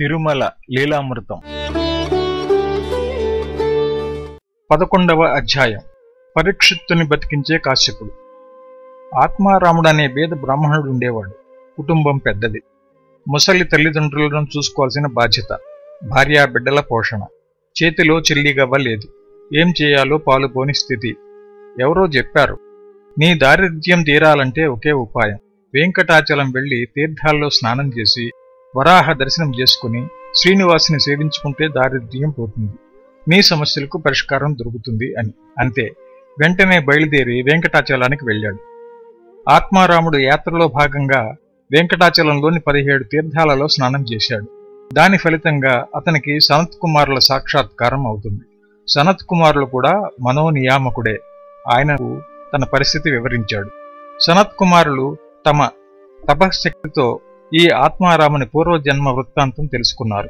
తిరుమల లీలామృతం. పదకొండవ అధ్యాయం. పరీక్షిత్తుని బతికించే కాశ్యపుడు. ఆత్మారాముడు అనే బేద బ్రాహ్మణుడు ఉండేవాడు. కుటుంబం పెద్దది. ముసలి తల్లిదండ్రులను చూసుకోవాల్సిన బాధ్యత. భార్యా బిడ్డల పోషణ. చేతిలో చెల్లిగవ్వ లేదు. ఏం చేయాలో పాలుపోని స్థితి. ఎవరో చెప్పారు. నీ దారిద్ర్యం తీరాలంటే ఒకే ఉపాయం. వెంకటాచలం వెళ్ళి తీర్థాల్లో స్నానం చేసి వరాహ దర్శనం చేసుకుని శ్రీనివాసుని సేవించుకుంటే దారిద్ర్యం పోతుంది. మీ సమస్యలకు పరిష్కారం దొరుకుతుంది అని. అంతే. వెంటనే బయలుదేరి వెంకటాచలానికి వెళ్ళాడు. ఆత్మారాముడు యాత్రలో భాగంగా వెంకటాచలంలోని పదిహేడు తీర్థాలలో స్నానం చేశాడు. దాని ఫలితంగా అతనికి సనత్ కుమారుల సాక్షాత్కారం అవుతుంది. సనత్ కుమారులు కూడా మనోనియామకుడే. ఆయనకు తన పరిస్థితి వివరించాడు. సనత్ కుమారులు తమ తపశక్తితో ఈ ఆత్మారాముని పూర్వజన్మ వృత్తాంతం తెలుసుకున్నారు.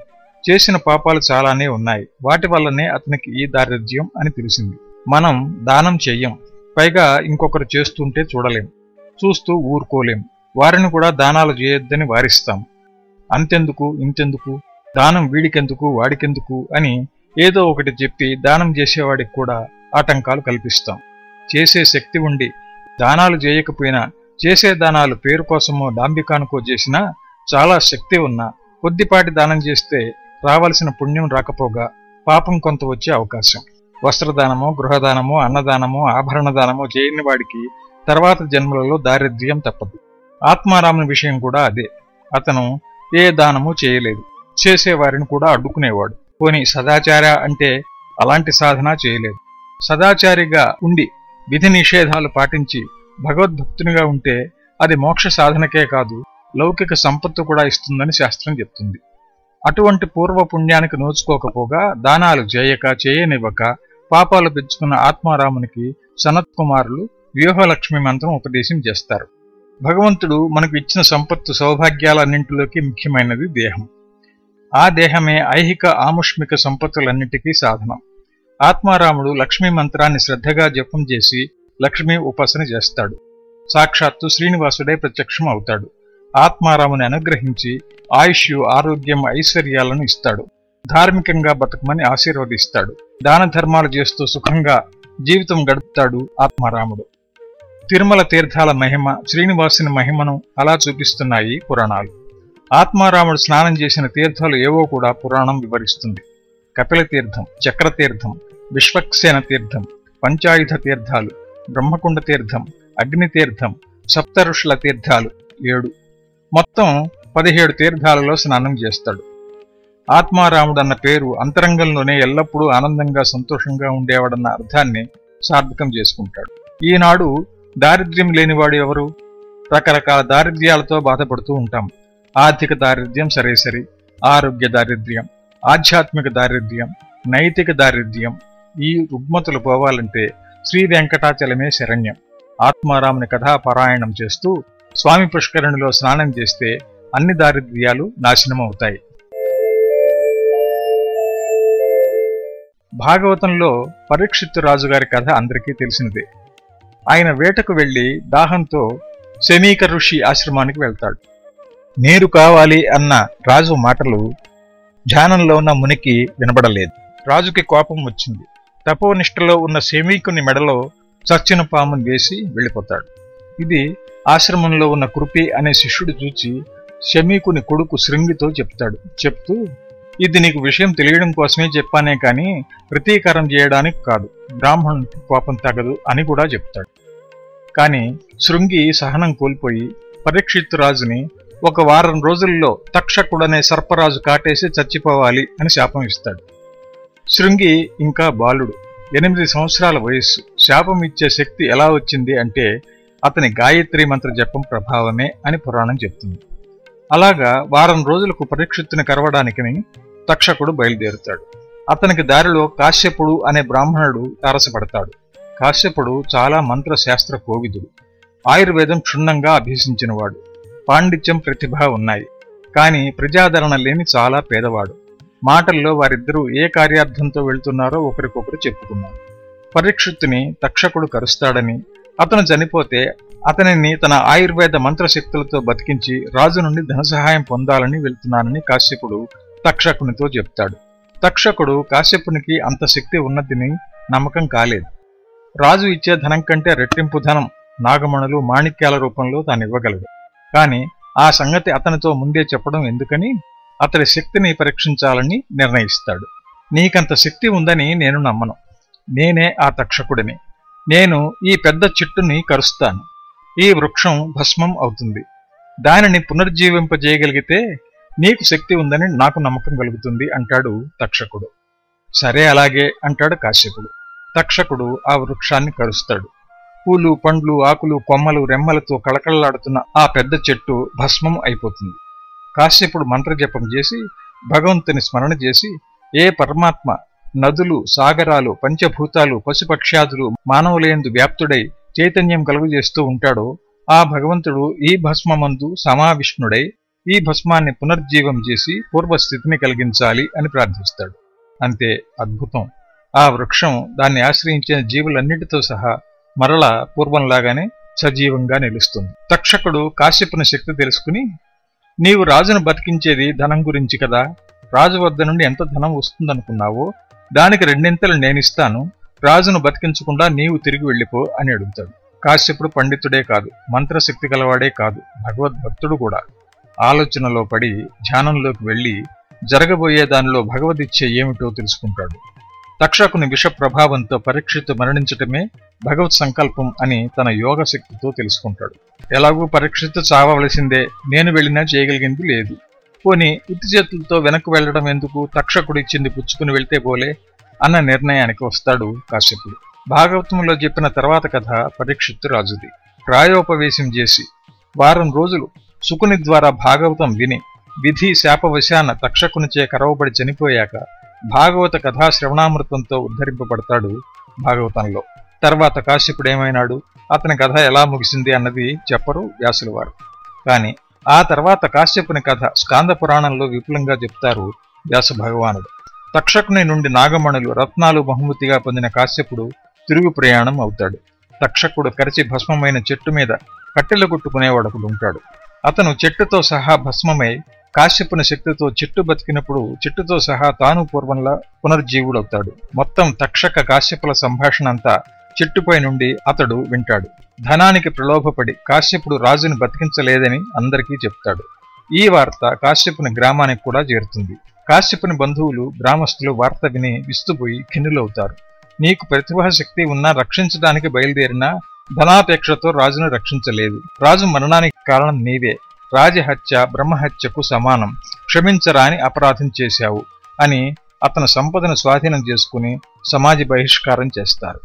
చేసిన పాపాలు చాలానే ఉన్నాయి. వాటి వల్లనే అతనికి ఈ దారిద్ర్యం అని తెలిసింది. మనం దానం చెయ్యం పైగా ఇంకొకరు చేస్తుంటే చూడలేం. చూస్తూ ఊరుకోలేం. వారిని కూడా దానాలు చేయొద్దని వారిస్తాం. అంతెందుకు? ఇంతెందుకు? దానం వీడికెందుకు? వాడికెందుకు? అని ఏదో ఒకటి చెప్పి దానం చేసేవాడికి కూడా ఆటంకాలు కల్పిస్తాం. చేసే శక్తి ఉండి దానాలు చేయకపోయినా చేసే దానాలు పేరు కోసమో డాంబికానుకో చేసినా చాలా శక్తి ఉన్నా కొద్దిపాటి దానం చేస్తే రావలసిన పుణ్యం రాకపోగా పాపం కొంత వచ్చే అవకాశం. వస్త్రదానమో గృహదానమో అన్నదానమో ఆభరణ దానమో చేయని వాడికి తర్వాత జన్మలలో దారిద్ర్యం తప్పదు. ఆత్మారాముని విషయం కూడా అదే. అతను ఏ దానము చేయలేదు. చేసేవారిని కూడా అడ్డుకునేవాడు. పోని సదాచార అంటే అలాంటి సాధన చేయలేదు. సదాచారిగా ఉండి విధి నిషేధాలు పాటించి భగవద్భక్తునిగా ఉంటే అది మోక్ష సాధనకే కాదు లౌకిక సంపత్తు కూడా ఇస్తుందని శాస్త్రం చెప్తుంది. అటువంటి పూర్వ పుణ్యానికి నోచుకోకపోగా దానాలు చేయక చేయనివ్వక పాపాలు పెంచుకున్న ఆత్మారామునికి సనత్ కుమారులు వ్యూహలక్ష్మి మంత్రం ఉపదేశం చేస్తారు. భగవంతుడు మనకు ఇచ్చిన సంపత్తు సౌభాగ్యాలన్నింటిలోకి ముఖ్యమైనది దేహం. ఆ దేహమే ఐహిక ఆముష్మిక సంపత్తులన్నిటికీ సాధనం. ఆత్మారాముడు లక్ష్మీ మంత్రాన్ని శ్రద్ధగా జపం చేసి లక్ష్మీ ఉపాసన చేస్తాడు. సాక్షాత్తు శ్రీనివాసుడే ప్రత్యక్షం అవుతాడు. ఆత్మారాముని అనుగ్రహించి ఆయుష్ ఆరోగ్యం ఐశ్వర్యాలను ఇస్తాడు. ధార్మికంగా బతకమని ఆశీర్వదిస్తాడు. దాన ధర్మాలు చేస్తూ సుఖంగా జీవితం గడుపుతాడు ఆత్మారాముడు. తిరుమల తీర్థాల మహిమ శ్రీనివాసుని మహిమను అలా చూపిస్తున్నాయి పురాణాలు. ఆత్మారాముడు స్నానం చేసిన తీర్థాలు ఏవో కూడా పురాణం వివరిస్తుంది. కపిల తీర్థం చక్రతీర్థం విశ్వక్సేన తీర్థం పంచాయుధ తీర్థాలు బ్రహ్మకుండ తీర్థం అగ్ని తీర్థం తీర్థాలు ఏడు. మొత్తం పదిహేడు తీర్థాలలో స్నానం చేస్తాడు. ఆత్మారాముడు అన్న పేరు అంతరంగంలోనే ఎల్లప్పుడూ ఆనందంగా సంతోషంగా ఉండేవాడన్న అర్థాన్ని సార్థకం చేసుకుంటాడు. ఈనాడు దారిద్ర్యం లేనివాడు ఎవరు? రకరకాల దారిద్ర్యాలతో బాధపడుతూ ఉంటాం. ఆర్థిక దారిద్ర్యం సరేసరి ఆరోగ్య దారిద్ర్యం ఆధ్యాత్మిక దారిద్ర్యం నైతిక దారిద్ర్యం. ఈ రుగ్మతులు పోవాలంటే శ్రీ వెంకటాచలమే శరణ్యం. ఆత్మారాముని కథాపారాయణం చేస్తూ స్వామి పుష్కరిణిలో స్నానం చేస్తే అన్ని దారిద్ర్యాలు నాశనమవుతాయి. భాగవతంలో పరీక్షిత్తు రాజుగారి కథ అందరికీ తెలిసినదే. ఆయన వేటకు వెళ్ళి దాహంతో శమీక ఋషి ఆశ్రమానికి వెళ్తాడు. నీరు కావాలి అన్న రాజు మాటలు ధ్యానంలో ఉన్న మునికి వినబడలేదు. రాజుకి కోపం వచ్చింది. తపోనిష్టలో ఉన్న శమీకుని మెడలో చచ్చిన పామును వేసి వెళ్ళిపోతాడు. ఇది ఆశ్రమంలో ఉన్న కృపి అనే శిష్యుడు చూచి శమీకుని కొడుకు శృంగితో చెప్తాడు. చెప్తూ ఇది నీకు విషయం తెలియడం కోసమే చెప్పానే కానీ ప్రతీకారం చేయడానికి కాదు. బ్రాహ్మణునికి కోపం తగదు అని కూడా చెప్తాడు. కానీ శృంగి సహనం కోల్పోయి పరీక్షిత్ రాజుని ఒక వారం రోజుల్లో తక్షకుడనే సర్పరాజు కాటేసి చచ్చిపోవాలి అని శాపం ఇస్తాడు. శృంగి ఇంకా బాలుడు. ఎనిమిది సంవత్సరాల వయస్సు. శాపం ఇచ్చే శక్తి ఎలా వచ్చింది అంటే అతని గాయత్రి మంత్ర జపం ప్రభావమే అని పురాణం చెప్తుంది. అలాగా వారం రోజులకు పరీక్షిత్తుని కరవడానికని తక్షకుడు బయలుదేరుతాడు. అతనికి దారిలో కాశ్యపుడు అనే బ్రాహ్మణుడు తారసపడతాడు. కాశ్యపుడు చాలా మంత్రశాస్త్ర కోవిదుడు. ఆయుర్వేదం క్షుణ్ణంగా అభ్యసించినవాడు. పాండిత్యం ప్రతిభ ఉన్నాయి. కానీ ప్రజాదరణ లేని చాలా పేదవాడు. మాటల్లో వారిద్దరూ ఏ కార్యార్థంతో వెళ్తున్నారో ఒకరికొకరు చెప్పుకున్నారు. పరీక్షిత్తుని తక్షకుడు కరుస్తాడని అతను చనిపోతే అతనిని తన ఆయుర్వేద మంత్రశక్తులతో బతికించి రాజు నుండి ధనసహాయం పొందాలని వెళ్తున్నానని కాశ్యపుడు తక్షకునితో చెప్తాడు. తక్షకుడు కాశ్యపునికి అంత శక్తి ఉన్నదని నమ్మకం కాలేదు. రాజు ఇచ్చే ధనం కంటే రెట్టింపు ధనం నాగమణులు మాణిక్యాల రూపంలో తాను ఇవ్వగలడు కాని ఆ సంగతి అతనితో ముందే చెప్పడం ఎందుకని? అతడి శక్తిని పరీక్షించాలని నిర్ణయిస్తాడు. నీకంత శక్తి ఉందని నేను నమ్మను. నేనే ఆ తక్షకుడిని. నేను ఈ పెద్ద చెట్టుని కరుస్తాను. ఈ వృక్షం భస్మం అవుతుంది. దానిని పునర్జీవింపజేయగలిగితే నీకు శక్తి ఉందని నాకు నమ్మకం కలుగుతుంది అంటాడు తక్షకుడు. సరే అలాగే అంటాడు కాశ్యపుడు. తక్షకుడు ఆ వృక్షాన్ని కరుస్తాడు. పూలు పండ్లు ఆకులు కొమ్మలు రెమ్మలతో కళకళలాడుతున్న ఆ పెద్ద చెట్టు భస్మం అయిపోతుంది. కాశ్యపుడు మంత్రజపం చేసి భగవంతుని స్మరణ చేసి ఏ పరమాత్మ నదులు సాగరాలు పంచభూతాలు పశుపక్ష్యాదులు మానవులేందు వ్యాప్తుడై చైతన్యం కలుగజేస్తూ ఉంటాడో ఆ భగవంతుడు ఈ భస్మమందు సమావిష్ణుడై ఈ భస్మాన్ని పునర్జీవం చేసి పూర్వస్థితిని కలిగించాలి అని ప్రార్థిస్తాడు. అంతే అద్భుతం. ఆ వృక్షం దాన్ని ఆశ్రయించిన జీవులన్నిటితో సహా మరలా పూర్వంలాగానే సజీవంగా నిలుస్తుంది. తక్షకుడు కాశ్యపుని శక్తి తెలుసుకుని నీవు రాజును బతికించేది ధనం గురించి కదా? రాజు వద్ద నుండి ఎంత ధనం వస్తుందనుకున్నావో దానికి రెండింతలు నేనిస్తాను. రాజును బతికించకుండా నీవు తిరిగి వెళ్ళిపో అని అడుగుతాడు. కాశ్యపుడు పండితుడే కాదు మంత్రశక్తి గలవాడే కాదు భగవద్భక్తుడు కూడా. ఆలోచనలో పడి ధ్యానంలోకి వెళ్ళి జరగబోయే దానిలో భగవదిచ్చ ఏమిటో తెలుసుకుంటాడు. తక్షకుని విష ప్రభావంతో పరీక్షిత్తు మరణించటమే భగవత్ సంకల్పం అని తన యోగ శక్తితో తెలుసుకుంటాడు. ఎలాగూ పరీక్షిత్తు చావవలసిందే నేను వెళ్ళినా చేయగలిగింది లేదు. పోని ఉత్తి చేతులతో వెనక్కు వెళ్ళడం ఎందుకు? తక్షకుడు ఇచ్చింది పుచ్చుకుని వెళ్తే పోలే అన్న నిర్ణయానికి వస్తాడు కాశ్యపుడు. భాగవతంలో చెప్పిన తర్వాత కథ పరీక్షిత్తు రాజుది. ప్రాయోపవేశం చేసి వారం రోజులు సుకుని ద్వారా భాగవతం విని విధి శాపవశాన తక్షకునిచే కరవబడి చనిపోయాక భాగవత కథా శ్రవణామృతంతో ఉద్ధరింపబడతాడు భాగవతంలో. తర్వాత కాశ్యపుడు ఏమైనాడు? అతని కథ ఎలా ముగిసింది అన్నది చెప్పరు వ్యాసుల వారు. కాని ఆ తర్వాత కాశ్యపుని కథ స్కాంద పురాణంలో విపులంగా చెప్తారు వ్యాస భగవానుడు. తక్షకుని నుండి నాగమణులు రత్నాలు బహుమతిగా పొందిన కాశ్యపుడు తిరుగు ప్రయాణం అవుతాడు. తక్షకుడు కరిచి భస్మమైన చెట్టు మీద కట్టెలు కొట్టుకునేవాడొకడు ఉంటాడు అతను చెట్టుతో సహా భస్మమై కాశ్యపుని శక్తితో చెట్టు బతికినప్పుడు చెట్టుతో సహా తాను పూర్వంలా పునర్జీవుడవుతాడు. మొత్తం తక్షక కాశ్యపుల సంభాషణ అంతా చెట్టుపై నుండి అతడు వింటాడు. ధనానికి ప్రలోభపడి కాశ్యపుడు రాజుని బతికించలేదని అందరికీ చెప్తాడు. ఈ వార్త కాశ్యపుని గ్రామానికి కూడా చేరుతుంది. కాశ్యపుని బంధువులు గ్రామస్తులు వార్త విని విస్తుపోయి ఖిన్నులవుతారు. నీకు ప్రతిభా శక్తి ఉన్నా రక్షించడానికి బయలుదేరినా ధనాపేక్షతో రాజును రక్షించలేదు. రాజు మరణానికి కారణం నీవే. రాజహత్య బ్రహ్మహత్యకు సమానం. క్షమించరాని అపరాధం చేశావు అని అతని సంపదను స్వాధీనం చేసుకుని సమాజ బహిష్కారం చేస్తారు.